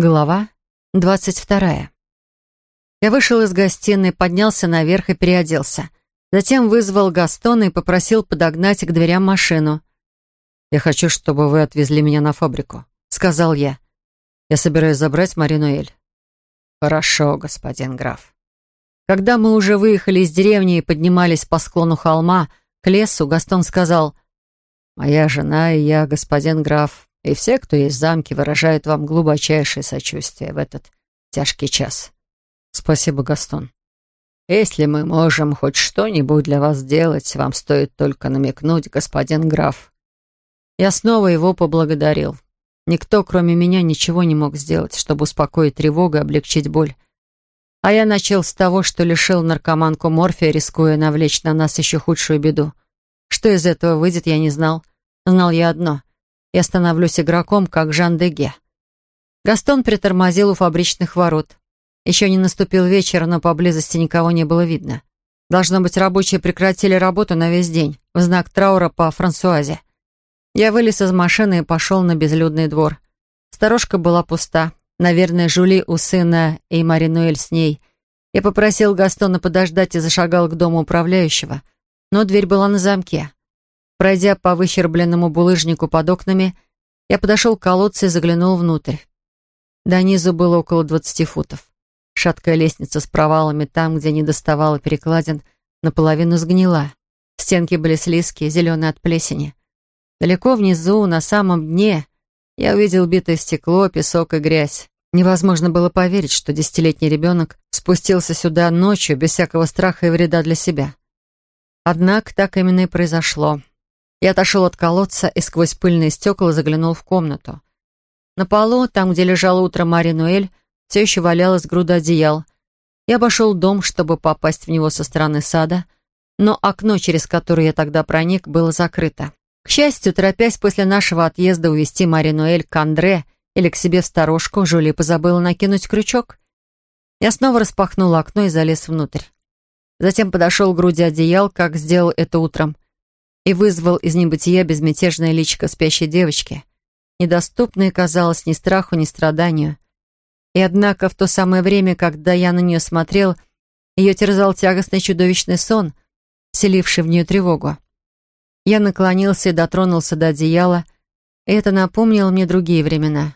Глава двадцать вторая. Я вышел из гостиной, поднялся наверх и переоделся. Затем вызвал Гастона и попросил подогнать к дверям машину. «Я хочу, чтобы вы отвезли меня на фабрику», — сказал я. «Я собираюсь забрать Маринуэль». «Хорошо, господин граф». Когда мы уже выехали из деревни и поднимались по склону холма к лесу, Гастон сказал, «Моя жена и я, господин граф, и все, кто есть в замке, выражают вам глубочайшее сочувствие в этот тяжкий час. Спасибо, Гастон. Если мы можем хоть что-нибудь для вас сделать, вам стоит только намекнуть, господин граф. Я снова его поблагодарил. Никто, кроме меня, ничего не мог сделать, чтобы успокоить тревогу и облегчить боль. А я начал с того, что лишил наркоманку морфия, рискуя навлечь на нас еще худшую беду. Что из этого выйдет, я не знал. Знал я одно. Я становлюсь игроком, как Жан Деге. Гастон притормозил у фабричных ворот. Еще не наступил вечер, но поблизости никого не было видно. Должно быть, рабочие прекратили работу на весь день, в знак траура по Франсуазе. Я вылез из машины и пошел на безлюдный двор. Сторожка была пуста. Наверное, Жули у сына и Маринуэль с ней. Я попросил Гастона подождать и зашагал к дому управляющего. Но дверь была на замке. Пройдя по выщербленному булыжнику под окнами, я подошел к колодцу и заглянул внутрь. До низу было около двадцати футов. Шаткая лестница с провалами там, где не доставала перекладин, наполовину сгнила. Стенки были слизкие, зеленые от плесени. Далеко внизу, на самом дне, я увидел битое стекло, песок и грязь. Невозможно было поверить, что десятилетний ребенок спустился сюда ночью без всякого страха и вреда для себя. Однако так именно и произошло. Я отошел от колодца и сквозь пыльные стекла заглянул в комнату. На полу, там, где лежала утром Мари Нуэль, все еще валялась груда одеял. Я обошел дом, чтобы попасть в него со стороны сада, но окно, через которое я тогда проник, было закрыто. К счастью, торопясь после нашего отъезда увести Мари Нуэль к Андре или к себе в сторожку, Жюли позабыла накинуть крючок. Я снова распахнул окно и залез внутрь. Затем подошел к груди одеял, как сделал это утром, и вызвал из небытия безмятежное личико спящей девочки, недоступное, казалось, ни страху, ни страданию. И однако в то самое время, когда я на нее смотрел, ее терзал тягостный чудовищный сон, селивший в нее тревогу. Я наклонился и дотронулся до одеяла, и это напомнило мне другие времена.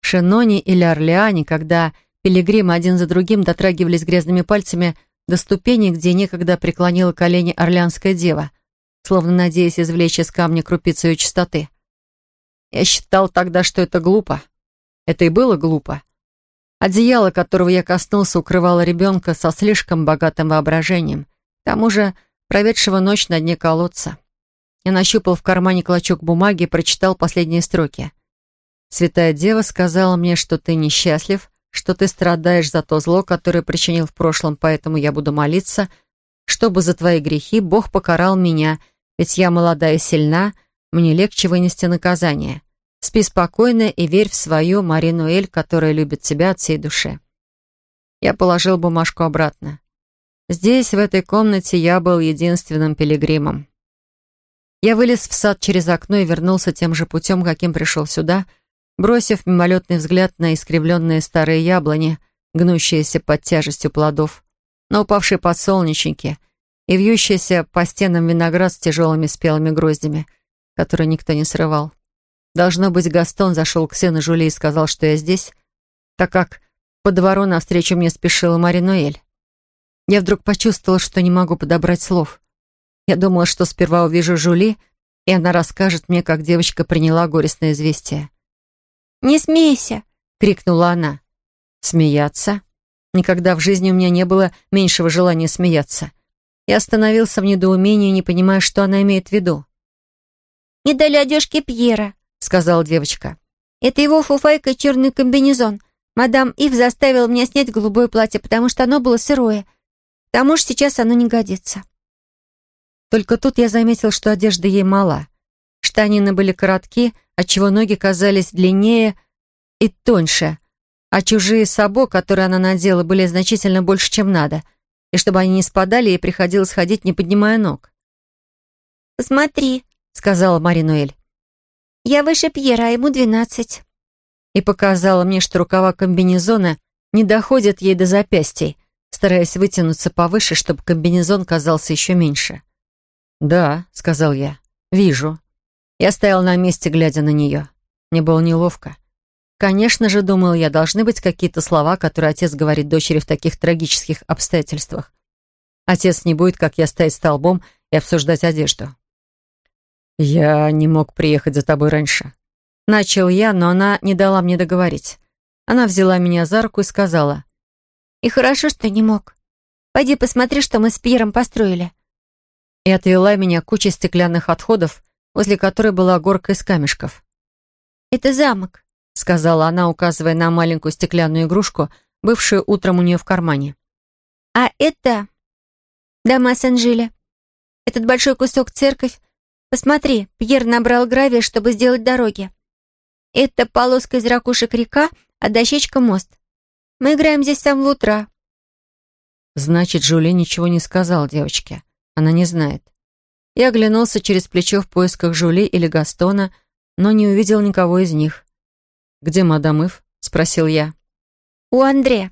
В Шеноне или Орлеане, когда пилигримы один за другим дотрагивались грязными пальцами до ступени, где некогда преклонила колени орлеанская дева — словно надеясь извлечь из камня крупицу ее чистоты. Я считал тогда, что это глупо. Это и было глупо. Одеяло, которого я коснулся, укрывало ребенка со слишком богатым воображением, к тому же проведшего ночь на дне колодца. Я нащупал в кармане клочок бумаги и прочитал последние строки. «Святая Дева сказала мне, что ты несчастлив, что ты страдаешь за то зло, которое причинил в прошлом, поэтому я буду молиться, чтобы за твои грехи Бог покарал меня — ведь я молода и сильна, мне легче вынести наказание. Спи спокойно и верь в свою Марину Эль, которая любит тебя от всей души. Я положил бумажку обратно. Здесь, в этой комнате, я был единственным пилигримом. Я вылез в сад через окно и вернулся тем же путем, каким пришел сюда, бросив мимолетный взгляд на искривленные старые яблони, гнущиеся под тяжестью плодов, на упавшие подсолнечники — и вьющийся по стенам виноград с тяжелыми спелыми гроздями, которые никто не срывал. Должно быть, Гастон зашел к сыну Жули и сказал, что я здесь, так как по двору навстречу мне спешила Мари Ноэль. Я вдруг почувствовала, что не могу подобрать слов. Я думала, что сперва увижу Жули, и она расскажет мне, как девочка приняла горестное известие. «Не смейся!» — крикнула она. «Смеяться?» Никогда в жизни у меня не было меньшего желания смеяться. Я остановился в недоумении, не понимая, что она имеет в виду. «Не дали одежки Пьера», — сказала девочка. «Это его фуфайка и черный комбинезон. Мадам Ив заставила меня снять голубое платье, потому что оно было сырое. К тому же сейчас оно не годится». Только тут я заметил, что одежда ей мала. Штанины были коротки, отчего ноги казались длиннее и тоньше, а чужие сабо, которые она надела, были значительно больше, чем надо — и чтобы они не спадали, ей приходилось ходить, не поднимая ног. «Посмотри», — сказала Маринуэль. «Я выше Пьера, а ему двенадцать». и показала мне, что рукава комбинезона не доходят ей до запястий, стараясь вытянуться повыше, чтобы комбинезон казался еще меньше. «Да», — сказал я, — «вижу». Я стоял на месте, глядя на нее. Мне было неловко. Конечно же, думал я, должны быть какие-то слова, которые отец говорит дочери в таких трагических обстоятельствах. Отец не будет, как я, стоять столбом и обсуждать одежду. «Я не мог приехать за тобой раньше». Начал я, но она не дала мне договорить. Она взяла меня за руку и сказала. «И хорошо, что не мог. Пойди посмотри, что мы с Пьером построили». И отвела меня к куче стеклянных отходов, возле которой была горка из камешков. «Это замок», — сказала она, указывая на маленькую стеклянную игрушку, бывшую утром у нее в кармане. «А это дома Сен-Жиля. Этот большой кусок церковь. Посмотри, Пьер набрал гравия, чтобы сделать дороги. Это полоска из ракушек река, а дощечка мост. Мы играем здесь с самого утра». Значит, Жюли ничего не сказал девочке. Она не знает. Я оглянулся через плечо в поисках Жули или Гастона, но не увидел никого из них. «Где мадам Ив?» — спросил я. «У Андре.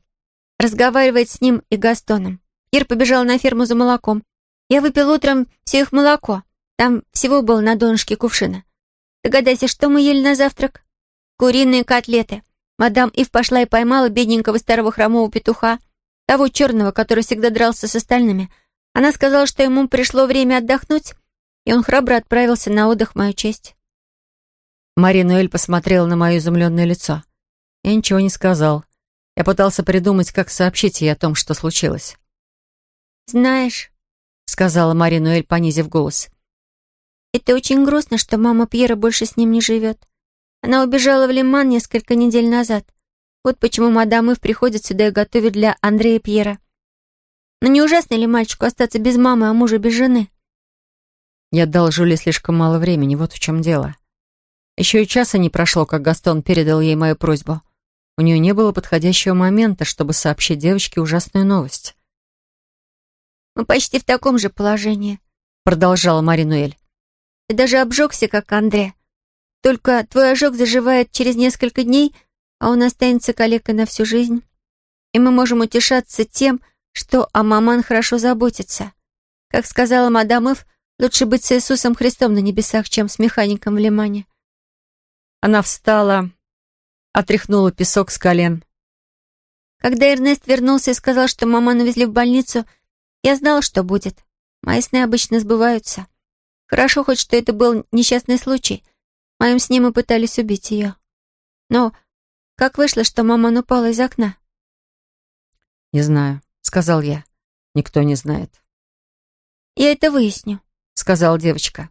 Разговаривает с ним и Gastoном. Ир побежал на ферму за молоком. Я выпил утром все их молоко. Там всего было на донышке кувшина. Догадайся, что мы ели на завтрак? Куриные котлеты. Мадам Ив пошла и поймала бедненького старого хромого петуха, того черного, который всегда дрался с остальными. Она сказала, что ему пришло время отдохнуть, и он храбро отправился на отдых в мою честь. Маринуэль посмотрела на мое изумленное лицо. Я ничего не сказал. Я пытался придумать, как сообщить ей о том, что случилось. «Знаешь», — сказала Маринуэль, понизив голос, «это очень грустно, что мама Пьера больше с ним не живет. Она убежала в Лиман несколько недель назад. Вот почему мадам Ив приходит сюда и готовит для Андрея Пьера. Но не ужасно ли мальчику остаться без мамы, а мужа без жены?» Я дал Жюли слишком мало времени, вот в чем дело. Еще и часа не прошло, как Гастон передал ей мою просьбу. У нее не было подходящего момента, чтобы сообщить девочке ужасную новость. «Мы почти в таком же положении», — продолжала Маринуэль. «Ты даже обжегся, как Андре. Только твой ожог заживает через несколько дней, а он останется калекой на всю жизнь. И мы можем утешаться тем, что о маман хорошо заботится. Как сказала мадам Эв, лучше быть с Иисусом Христом на небесах, чем с механиком в Лимане». Она встала, отряхнула песок с колен. Когда Эрнест вернулся и сказал, что маму навезли в больницу, я знала, что будет. Мои сны обычно сбываются. Хорошо хоть, что это был несчастный случай. Моим сне мы пытались убить ее. Но как вышло, что мама упала из окна? «Не знаю», — сказал я. «Никто не знает». «Я это выясню», — сказала девочка.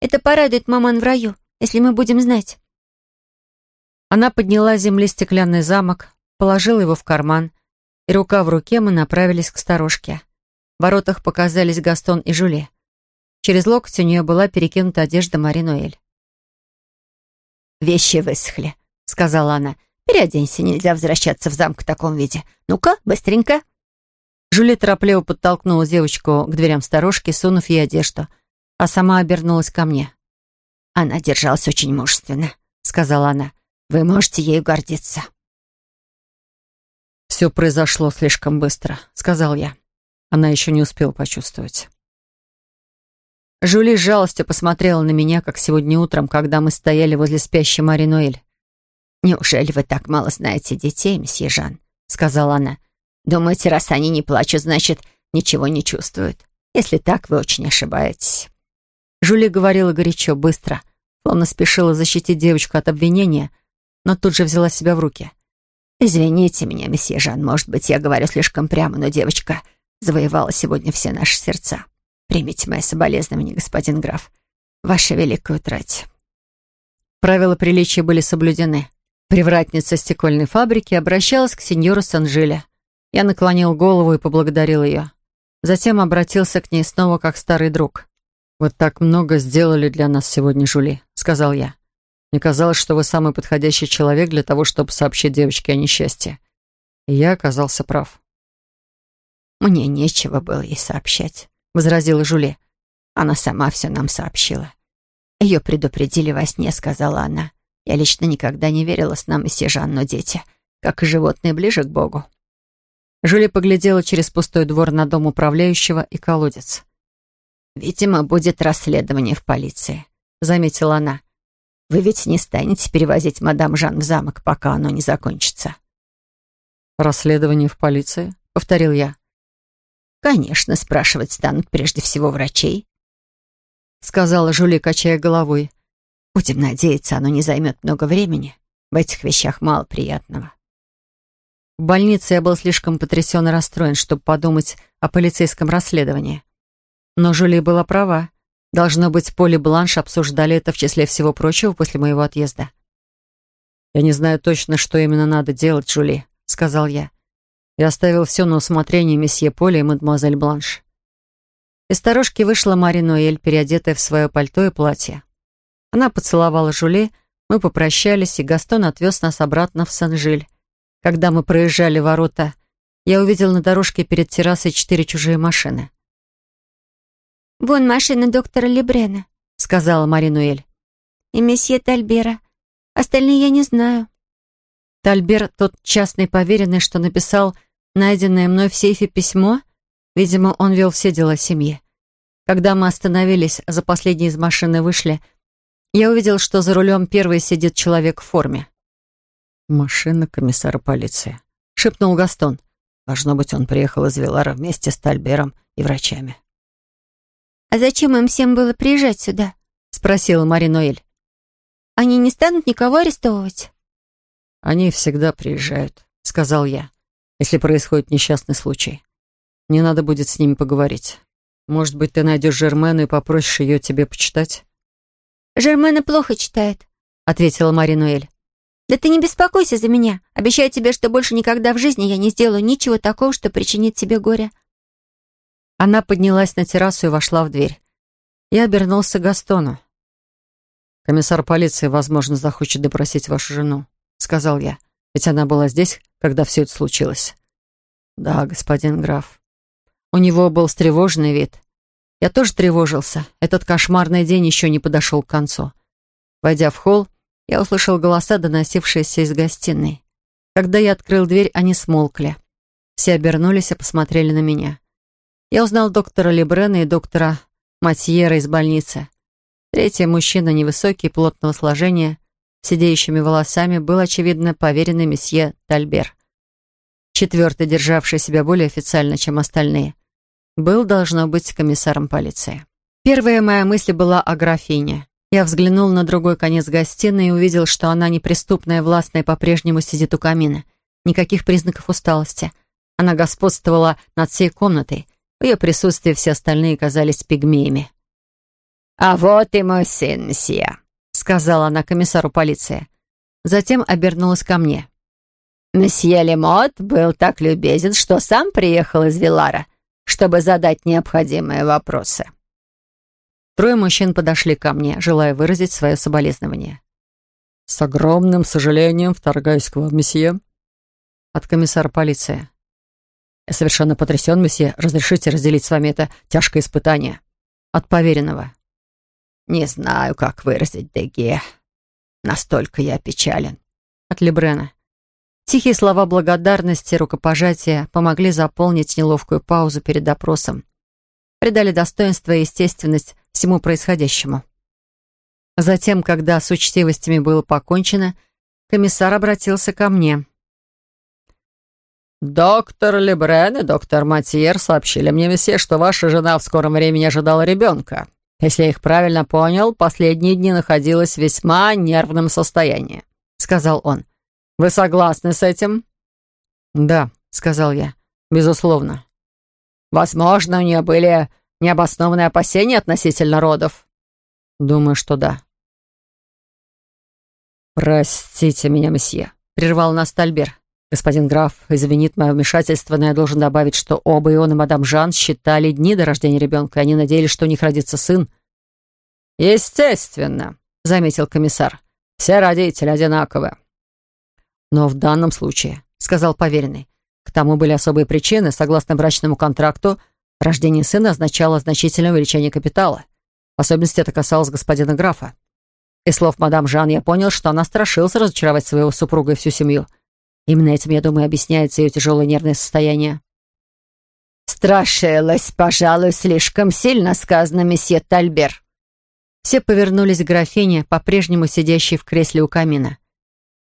«Это порадует маман в раю, если мы будем знать». Она подняла с земли стеклянный замок, положила его в карман, и рука в руке мы направились к сторожке. В воротах показались Гастон и Жюли. Через локоть у нее была перекинута одежда Маринуэль. «Вещи высохли», — сказала она. «Переоденься, нельзя возвращаться в замок в таком виде. Ну-ка, быстренько». Жюли торопливо подтолкнула девочку к дверям сторожки, сунув ей одежду, а сама обернулась ко мне. «Она держалась очень мужественно», — сказала она. «Вы можете ею гордиться». «Все произошло слишком быстро», — сказал я. Она еще не успела почувствовать. Жули с жалостью посмотрела на меня, как сегодня утром, когда мы стояли возле спящей Мари Нуэль. «Неужели вы так мало знаете детей, месье Жан?» — сказала она. «Думаете, раз они не плачут, значит, ничего не чувствуют? Если так, вы очень ошибаетесь». Жули говорила горячо, быстро, словно спешила защитить девочку от обвинения, но тут же взяла себя в руки. «Извините меня, месье Жан, может быть, я говорю слишком прямо, но девочка завоевала сегодня все наши сердца. Примите мои соболезнования, господин граф. Ваша великая утрате. Правила приличия были соблюдены. Привратница стекольной фабрики обращалась к сеньору Санжиле. Я наклонил голову и поблагодарил ее. Затем обратился к ней снова как старый друг. «Вот так много сделали для нас сегодня, Жули», — сказал я. «Мне казалось, что вы самый подходящий человек для того, чтобы сообщить девочке о несчастье. И я оказался прав». «Мне нечего было ей сообщать», — возразила Жуле. «Она сама все нам сообщила. Ее предупредили во сне», — сказала она. Я лично никогда не верила с нами месье Жан, но дети, как и животные, ближе к Богу». Жюли поглядела через пустой двор на дом управляющего и колодец. «Видимо, будет расследование в полиции», — заметила она. «Вы ведь не станете перевозить мадам Жан в замок, пока оно не закончится». «Расследование в полиции?» — повторил я. «Конечно, спрашивать станут прежде всего врачей», — сказала Жули, качая головой. «Будем надеяться, оно не займет много времени. В этих вещах мало приятного». В больнице я был слишком потрясен и расстроен, чтобы подумать о полицейском расследовании. Но Жули была права. Должно быть, Поли Бланш обсуждали это в числе всего прочего после моего отъезда. «Я не знаю точно, что именно надо делать, Жули», — сказал я. Я оставил все на усмотрение месье Поли и мадемуазель Бланш. Из сторожки вышла Мари Ноэль, переодетая в свое пальто и платье. Она поцеловала Жули, мы попрощались, и Гастон отвез нас обратно в Сен-Жиль. Когда мы проезжали ворота, я увидел на дорожке перед террасой четыре чужие машины. «Вон машина доктора Лебрена», — сказала Маринуэль. «И месье Тальбера. Остальные я не знаю». Тальбер — тот частный поверенный, что написал найденное мной в сейфе письмо. Видимо, он вел все дела семьи. Когда мы остановились, за последней из машины вышли, я увидел, что за рулем первый сидит человек в форме. «Машина комиссара полиции», — шепнул Гастон. «Должно быть, он приехал из Вилара вместе с Тальбером и врачами». «А зачем им всем было приезжать сюда?» — спросила Мари Ноэль. «Они не станут никого арестовывать?» «Они всегда приезжают», — сказал я, «если происходит несчастный случай. Мне надо будет с ними поговорить. Может быть, ты найдешь Жермену и попросишь ее тебе почитать?» «Жермена плохо читает», — ответила Мари Ноэль. «Да ты не беспокойся за меня. Обещаю тебе, что больше никогда в жизни я не сделаю ничего такого, что причинит тебе горе». Она поднялась на террасу и вошла в дверь. Я обернулся к Гастону. «Комиссар полиции, возможно, захочет допросить вашу жену», — сказал я. «Ведь она была здесь, когда все это случилось». «Да, господин граф». У него был встревоженный вид. Я тоже тревожился. Этот кошмарный день еще не подошел к концу. Войдя в холл, я услышал голоса, доносившиеся из гостиной. Когда я открыл дверь, они смолкли. Все обернулись и посмотрели на меня. Я узнал доктора Лебрена и доктора Матьера из больницы. Третий мужчина, невысокий, плотного сложения, сидеющими волосами, был, очевидно, поверенный месье Тальбер. Четвертый, державший себя более официально, чем остальные, был, должно быть, комиссаром полиции. Первая моя мысль была о графине. Я взглянул на другой конец гостиной и увидел, что она неприступная, властная, по-прежнему сидит у камина. Никаких признаков усталости. Она господствовала над всей комнатой. В ее присутствии все остальные казались пигмеями. «А вот и мой сын, месье», — сказала она комиссару полиции. Затем обернулась ко мне. «Месье Лемот был так любезен, что сам приехал из Вилара, чтобы задать необходимые вопросы». Трое мужчин подошли ко мне, желая выразить свое соболезнование. «С огромным сожалением вторгаюсь к вам, месье». От комиссара полиции. «Я совершенно потрясен, месье. Разрешите разделить с вами это тяжкое испытание?» От поверенного. «Не знаю, как выразить, Деге. Настолько я печален». От Лебрена. Тихие слова благодарности, рукопожатия помогли заполнить неловкую паузу перед допросом. Придали достоинство и естественность всему происходящему. Затем, когда с учтивостями было покончено, комиссар обратился ко мне. «Доктор Лебрен и доктор Матьер сообщили мне, месье, что ваша жена в скором времени ожидала ребенка. Если я их правильно понял, последние дни находилась в весьма нервном состоянии», — сказал он. «Вы согласны с этим?» «Да», — сказал я, — «безусловно». «Возможно, у нее были Необоснованные опасения относительно родов? Думаю, что да. Простите меня, месье, прервал нас Тальбер. Господин граф извинит мое вмешательство, но я должен добавить, что оба и он, и мадам Жан считали дни до рождения ребенка, и они надеялись, что у них родится сын. «Естественно», — заметил комиссар. «Все родители одинаковые». «Но в данном случае», — сказал поверенный, «к тому были особые причины. Согласно брачному контракту, Рождение сына означало значительное увеличение капитала. В особенности это касалось господина графа. Из слов мадам Жан я понял, что она страшилась разочаровать своего супруга и всю семью. Именно этим, я думаю, объясняется ее тяжелое нервное состояние. «Страшилась, пожалуй, слишком сильно сказано, месье Тальбер». Все повернулись к графине, по-прежнему сидящей в кресле у камина.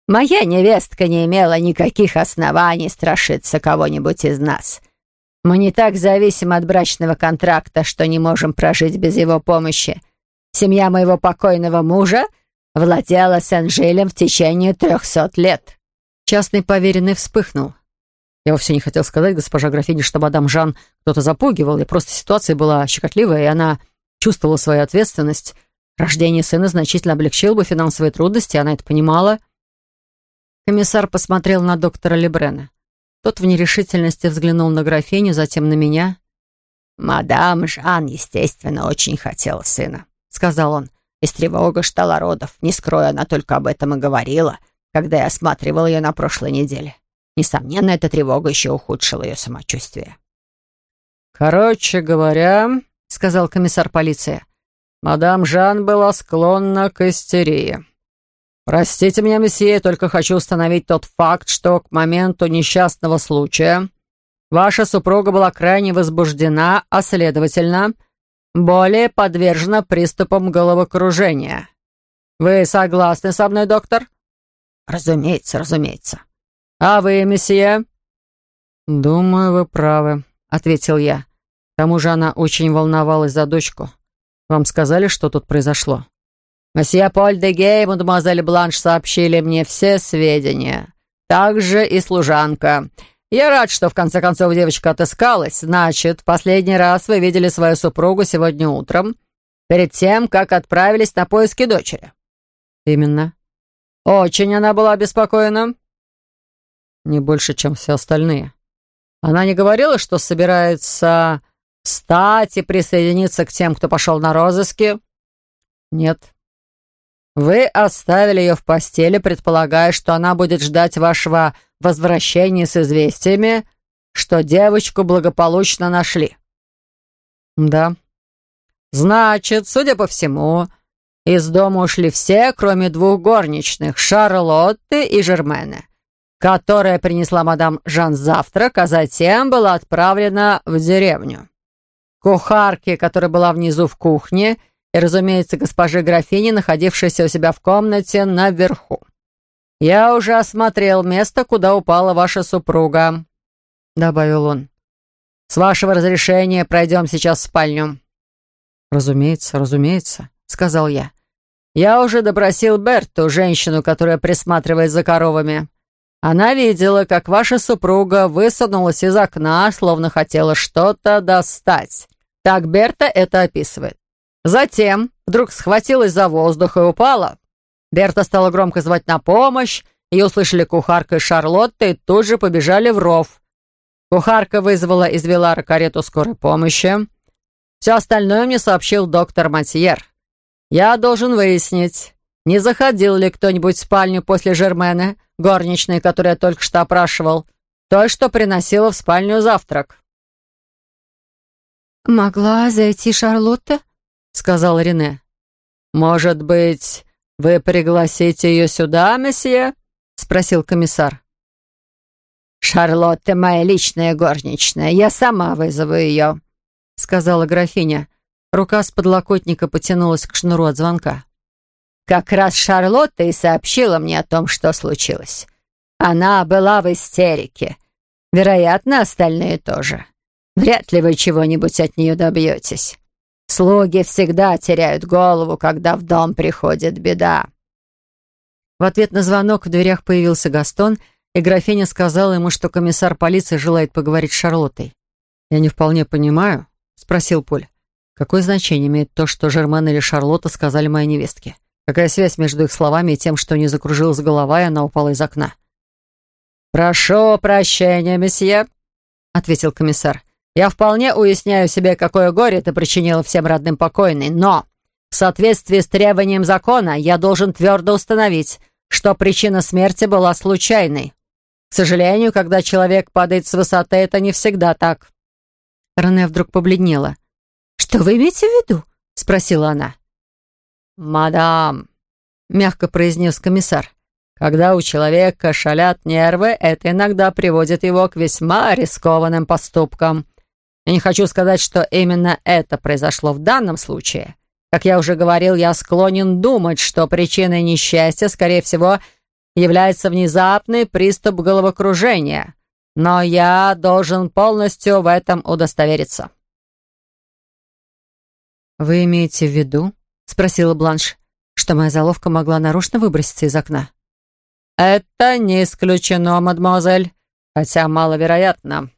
«Моя невестка не имела никаких оснований страшиться кого-нибудь из нас. Мы не так зависим от брачного контракта, что не можем прожить без его помощи. Семья моего покойного мужа владела Сен-Жилем в течение трехсот лет». Частный поверенный вспыхнул. Я вовсе не хотел сказать госпожа графиня, что мадам Жан кто-то запугивал, и просто ситуация была щекотливая, и она чувствовала свою ответственность. Рождение сына значительно облегчило бы финансовые трудности, она это понимала. Комиссар посмотрел на доктора Лебрена. Тот в нерешительности взглянул на графиню, затем на меня. «Мадам Жан, естественно, очень хотела сына», — сказал он. «Из тревога ждала родов. Не скрою, она только об этом и говорила, когда я осматривал ее на прошлой неделе. Несомненно, эта тревога еще ухудшила ее самочувствие. «Короче говоря», — сказал комиссар полиции, «мадам Жан была склонна к истерии. Простите меня, месье, только хочу установить тот факт, что к моменту несчастного случая ваша супруга была крайне возбуждена, а, следовательно, более подвержена приступам головокружения. Вы согласны со мной, доктор?» «Разумеется, разумеется», «А вы, месье?» «Думаю, вы правы», — ответил я. К тому же она очень волновалась за дочку. «Вам сказали, что тут произошло?» «Месье Поль де Гей и мадемуазель Бланш сообщили мне все сведения. Также и служанка. Я рад, что в конце концов девочка отыскалась. Значит, последний раз вы видели свою супругу сегодня утром, перед тем, как отправились на поиски дочери». «Именно». «Очень она была обеспокоена?» не больше, чем все остальные. Она не говорила, что собирается встать и присоединиться к тем, кто пошел на розыски? Нет. Вы оставили ее в постели, предполагая, что она будет ждать вашего возвращения с известиями, что девочку благополучно нашли? Да. Значит, судя по всему, из дома ушли все, кроме двух горничных, Шарлотты и Жермены которая принесла мадам Жан завтрак, а затем была отправлена в деревню. Кухарке, которая была внизу в кухне, и, разумеется, госпожи графини, находившейся у себя в комнате наверху. «Я уже осмотрел место, куда упала ваша супруга», — добавил он. «С вашего разрешения пройдем сейчас в спальню». «Разумеется, разумеется», — сказал я. «Я уже допросил Берту, женщину, которая присматривает за коровами. Она видела, как ваша супруга высунулась из окна, словно хотела что-то достать. Так Берта это описывает. Затем вдруг схватилась за воздух и упала. Берта стала громко звать на помощь, ее услышали кухарка и Шарлотта и тут же побежали в ров. Кухарка вызвала из Вилара карету скорой помощи. Все остальное мне сообщил доктор Матьер. Я должен выяснить, не заходил ли кто-нибудь в спальню после Жермена, горничной, которую я только что опрашивал, той, что приносила в спальню завтрак. «Могла зайти Шарлотта?» — сказал Рене. «Может быть, вы пригласите ее сюда, месье?» — спросил комиссар. «Шарлотта моя личная горничная, я сама вызову ее», — сказала графиня. Рука с подлокотника потянулась к шнуру от звонка. Как раз Шарлотта и сообщила мне о том, что случилось. Она была в истерике. Вероятно, остальные тоже. Вряд ли вы чего-нибудь от нее добьетесь. Слуги всегда теряют голову, когда в дом приходит беда. В ответ на звонок в дверях появился Гастон, и графиня сказала ему, что комиссар полиции желает поговорить с Шарлоттой. «Я не вполне понимаю», — спросил Поль. «Какое значение имеет то, что Жермен или Шарлотта сказали моей невестке? Какая связь между их словами и тем, что не закружилась голова, и она упала из окна? «Прошу прощения, месье», — ответил комиссар. «Я вполне уясняю себе, какое горе ты причинила всем родным покойной, но в соответствии с требованием закона я должен твердо установить, что причина смерти была случайной. К сожалению, когда человек падает с высоты, это не всегда так». Рене вдруг побледнела. «Что вы имеете в виду?» — спросила она. «Мадам, мягко произнес комиссар. «Когда у человека шалят нервы, это иногда приводит его к весьма рискованным поступкам. Я не хочу сказать, что именно это произошло в данном случае. Как я уже говорил, я склонен думать, что причиной несчастья, скорее всего, является внезапный приступ головокружения. Но я должен полностью в этом удостовериться». «Вы имеете в виду?» — спросила Бланш что моя заловка могла нарочно выброситься из окна. «Это не исключено, мадемуазель, хотя маловероятно».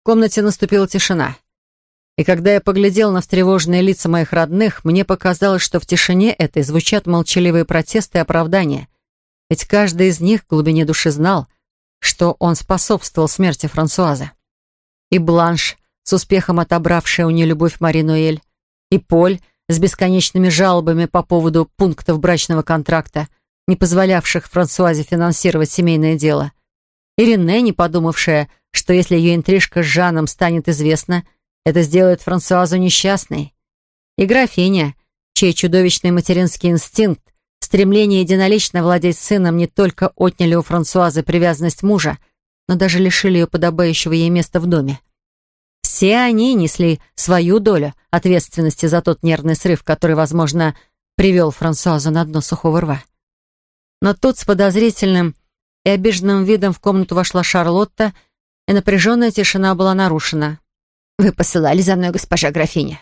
В комнате наступила тишина. И когда я поглядел на встревоженные лица моих родных, мне показалось, что в тишине этой звучат молчаливые протесты и оправдания. Ведь каждый из них в глубине души знал, что он способствовал смерти Франсуазы. И Бланш, с успехом отобравшая у нее любовь Мари Ноэль, и Поль, с бесконечными жалобами по поводу пунктов брачного контракта, не позволявших Франсуазе финансировать семейное дело. И Рене, не подумавшая, что если ее интрижка с Жаном станет известна, это сделает Франсуазу несчастной. И графиня, чей чудовищный материнский инстинкт, стремление единолично владеть сыном не только отняли у Франсуазы привязанность мужа, но даже лишили ее подобающего ей места в доме. Все они несли свою долю ответственности за тот нервный срыв, который, возможно, привел Франсуазу на дно сухого рва. Но тут с подозрительным и обиженным видом в комнату вошла Шарлотта, и напряженная тишина была нарушена. «Вы посылали за мной, госпожа графиня?»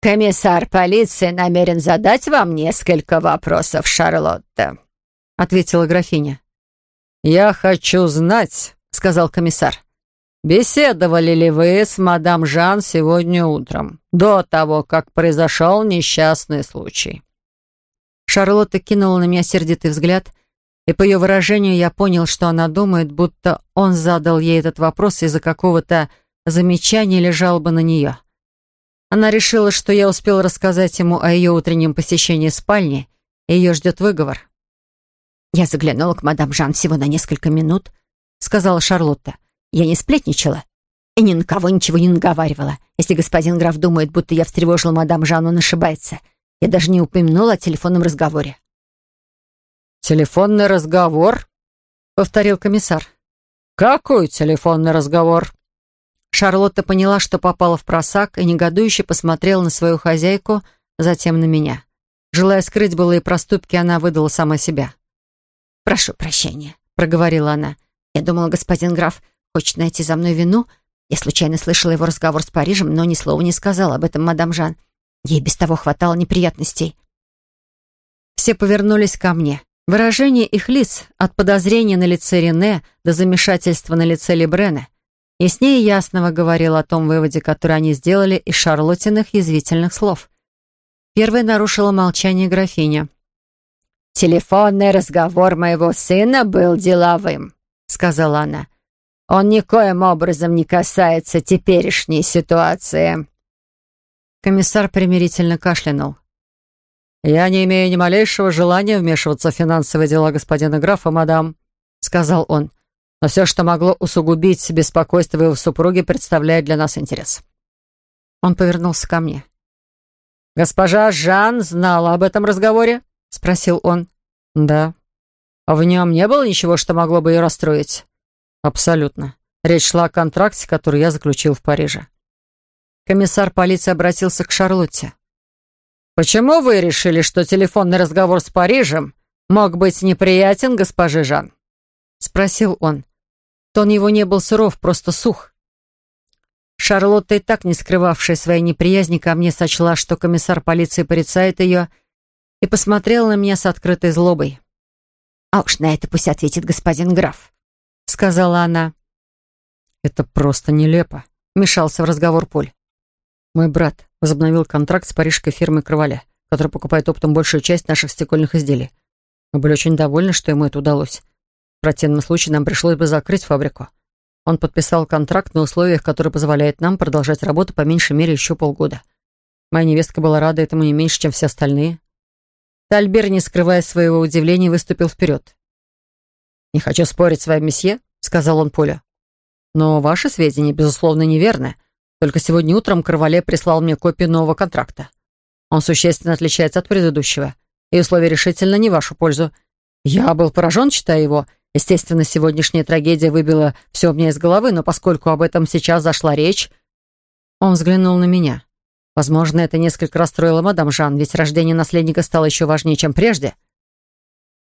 «Комиссар полиции намерен задать вам несколько вопросов, Шарлотта», — ответила графиня. «Я хочу знать», — сказал комиссар, «Беседовали ли вы с мадам Жан сегодня утром, до того, как произошел несчастный случай?» Шарлотта кинула на меня сердитый взгляд, и по ее выражению я понял, что она думает, будто он задал ей этот вопрос из-за какого-то замечания или жалобы на нее. Она решила, что я успел рассказать ему о ее утреннем посещении спальни, и ее ждет выговор. «Я заглянула к мадам Жан всего на несколько минут», — сказала Шарлотта. Я не сплетничала и ни на кого ничего не наговаривала. Если господин граф думает, будто я встревожила мадам Жанну, он ошибается. Я даже не упомянула о телефонном разговоре. «Телефонный разговор?» — повторил комиссар. «Какой телефонный разговор?» Шарлотта поняла, что попала в просак, и негодующе посмотрела на свою хозяйку, затем на меня. Желая скрыть былые проступки, она выдала сама себя. «Прошу прощения», — проговорила она. «Я думала, господин граф Хочет найти за мной вину? Я случайно слышала его разговор с Парижем, но ни слова не сказала об этом мадам Жан. Ей без того хватало неприятностей. Все повернулись ко мне. Выражение их лиц, от подозрения на лице Рене до замешательства на лице Лебрена, яснее ясного говорил о том выводе, который они сделали из Шарлоттиных язвительных слов. Первой нарушила молчание графиня. «Телефонный разговор моего сына был деловым», — сказала она. Он никоим образом не касается теперешней ситуации». Комиссар примирительно кашлянул. «Я не имею ни малейшего желания вмешиваться в финансовые дела господина графа, мадам», — сказал он. «Но все, что могло усугубить беспокойство его супруги, представляет для нас интерес». Он повернулся ко мне. «Госпожа Жан знала об этом разговоре?» — спросил он. «Да». «В нем не было ничего, что могло бы ее расстроить?» «Абсолютно. Речь шла о контракте, который я заключил в Париже». Комиссар полиции обратился к Шарлотте. «Почему вы решили, что телефонный разговор с Парижем мог быть неприятен госпоже Жан?» Спросил он. Тон его не был суров, просто сух. Шарлотта, и так не скрывавшая своей неприязни ко мне, сочла, что комиссар полиции порицает ее, и посмотрела на меня с открытой злобой. «А уж на это пусть ответит господин граф», — сказала она. «Это просто нелепо», — вмешался в разговор Поль. «Мой брат возобновил контракт с парижской фирмой Кроваля, которая покупает оптом большую часть наших стекольных изделий. Мы были очень довольны, что ему это удалось. В противном случае нам пришлось бы закрыть фабрику. Он подписал контракт на условиях, которые позволяют нам продолжать работу по меньшей мере еще полгода. Моя невестка была рада этому не меньше, чем все остальные. Тальбер, не скрывая своего удивления, выступил вперед. «Не хочу спорить с вами, месье», — сказал он Полю. «Но ваши сведения, безусловно, неверны. Только сегодня утром Карвале прислал мне копию нового контракта. Он существенно отличается от предыдущего, и условия решительно не вашу пользу. Я был поражен, читая его. Естественно, сегодняшняя трагедия выбила все меня из головы, но поскольку об этом сейчас зашла речь... Он взглянул на меня. Возможно, это несколько расстроило мадам Жан, ведь рождение наследника стало еще важнее, чем прежде.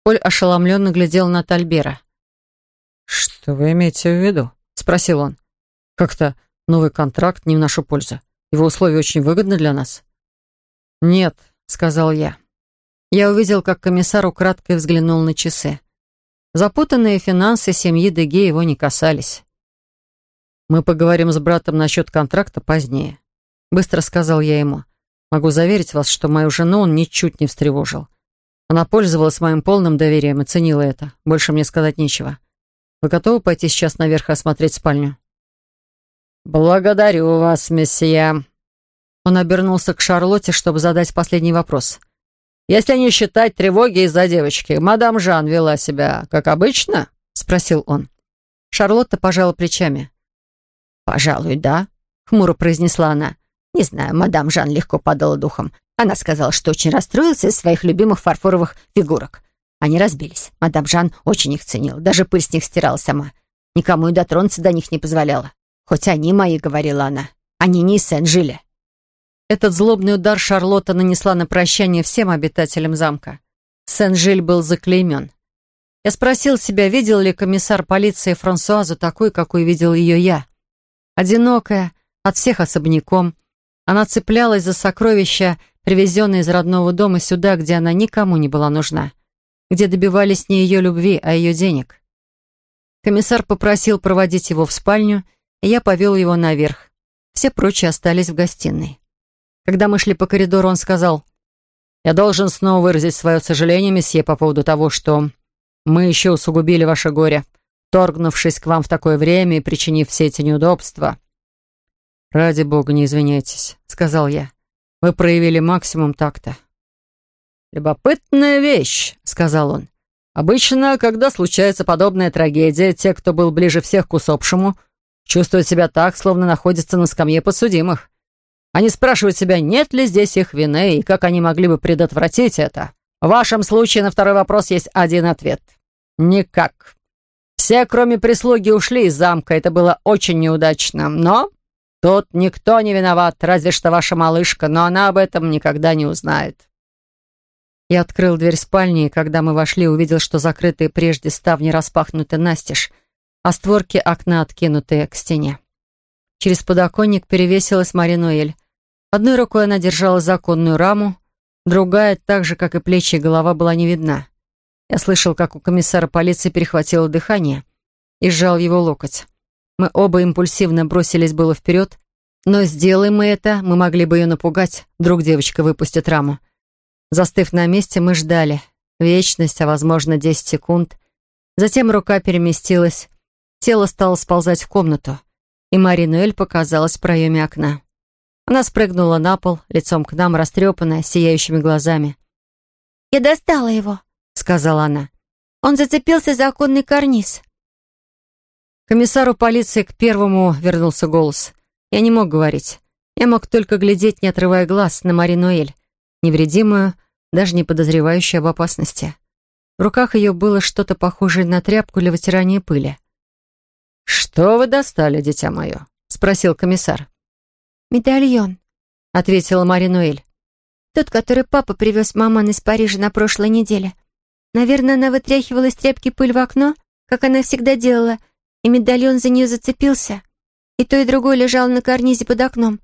Поль ошеломленно глядел на Тальбера. «Что вы имеете в виду?» — спросил он. «Как-то новый контракт не в нашу пользу. Его условия очень выгодны для нас». «Нет», — сказал я. Я увидел, как комиссар украдкой взглянул на часы. Запутанные финансы семьи Деге его не касались. «Мы поговорим с братом насчет контракта позднее», — быстро сказал я ему. «Могу заверить вас, что мою жену он ничуть не встревожил. Она пользовалась моим полным доверием и ценила это. Больше мне сказать нечего. Вы готовы пойти сейчас наверх и осмотреть спальню?» «Благодарю вас, месье». Он обернулся к Шарлотте, чтобы задать последний вопрос. «Если не считать тревоги из-за девочки, мадам Жан вела себя как обычно?» — спросил он. Шарлотта пожала плечами. «Пожалуй, да», — хмуро произнесла она. «Не знаю, мадам Жан легко падала духом. Она сказала, что очень расстроилась из своих любимых фарфоровых фигурок. Они разбились. Мадам Жан очень их ценила. Даже пыль с них стирала сама. Никому и дотронуться до них не позволяла. Хоть они мои, говорила она. Они не из Сен-Жиля. Этот злобный удар Шарлотта нанесла на прощание всем обитателям замка. Сен-Жиль был заклеймен. Я спросил себя, видел ли комиссар полиции Франсуазу такой, какой видел ее я. Одинокая, от всех особняком, она цеплялась за сокровища, привезенные из родного дома сюда, где она никому не была нужна где добивались не ее любви, а ее денег. Комиссар попросил проводить его в спальню, и я повел его наверх. Все прочие остались в гостиной. Когда мы шли по коридору, он сказал, «Я должен снова выразить свое сожаление, месье, по поводу того, что мы еще усугубили ваше горе, торгнувшись к вам в такое время и причинив все эти неудобства». «Ради бога, не извиняйтесь», — сказал я. «Вы проявили максимум такта. «Любопытная вещь», — сказал он. «Обычно, когда случается подобная трагедия, те, кто был ближе всех к усопшему, чувствуют себя так, словно находятся на скамье подсудимых. Они спрашивают себя, нет ли здесь их вины и как они могли бы предотвратить это. В вашем случае на второй вопрос есть один ответ. Никак. Все, кроме прислуги, ушли из замка. Это было очень неудачно. Но тут никто не виноват, разве что ваша малышка, но она об этом никогда не узнает. Я открыл дверь спальни, и когда мы вошли, увидел, что закрытые прежде ставни распахнуты настежь, а створки окна откинутые к стене. Через подоконник перевесилась Маринуэль. Одной рукой она держала законную раму, другая, так же, как и плечи и голова, была не видна. Я слышал, как у комиссара полиции перехватило дыхание и сжал его локоть. Мы оба импульсивно бросились было вперед, но сделаем мы это, мы могли бы ее напугать, вдруг девочка выпустит раму. Застыв на месте, мы ждали. Вечность, а возможно, десять секунд. Затем рука переместилась. Тело стало сползать в комнату. И Маринуэль показалась в проеме окна. Она спрыгнула на пол, лицом к нам, растрепанная, сияющими глазами. «Я достала его», — сказала она. «Он зацепился за оконный карниз». Комиссару полиции к первому вернулся голос. Я не мог говорить. Я мог только глядеть, не отрывая глаз, на Маринуэль, невредимую, даже не подозревающая об опасности. В руках ее было что-то похожее на тряпку для вытирания пыли. «Что вы достали, дитя мое?» — спросил комиссар. «Медальон», — ответила Маринуэль. «Тот, который папа привез маман из Парижа на прошлой неделе. Наверное, она вытряхивала из тряпки пыль в окно, как она всегда делала, и медальон за нее зацепился. И то, и другое лежало на карнизе под окном.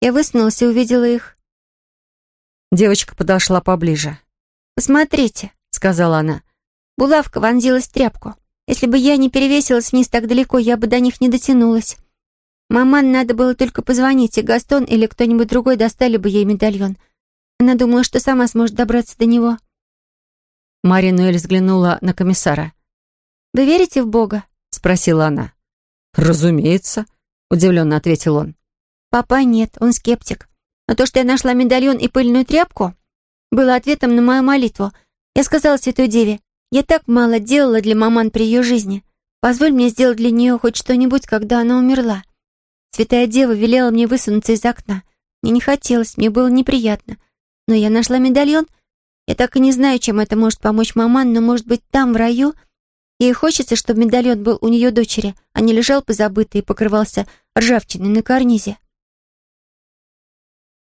Я высунулась и увидела их. Девочка подошла поближе. «Посмотрите», — сказала она. «Булавка вонзилась в тряпку. Если бы я не перевесилась вниз так далеко, я бы до них не дотянулась. Маман надо было только позвонить, и Гастон или кто-нибудь другой достали бы ей медальон. Она думала, что сама сможет добраться до него». Мария Нуэль взглянула на комиссара. «Вы верите в Бога?» — спросила она. «Разумеется», — удивленно ответил он. «Папа нет, он скептик. Но то, что я нашла медальон и пыльную тряпку, было ответом на мою молитву. Я сказала Святой Деве, я так мало делала для маман при ее жизни. Позволь мне сделать для нее хоть что-нибудь, когда она умерла. Святая Дева велела мне высунуться из окна. Мне не хотелось, мне было неприятно. Но я нашла медальон. Я так и не знаю, чем это может помочь маман, но, может быть, там, в раю, Ей хочется, чтобы медальон был у нее дочери, а не лежал позабытый и покрывался ржавчиной на карнизе.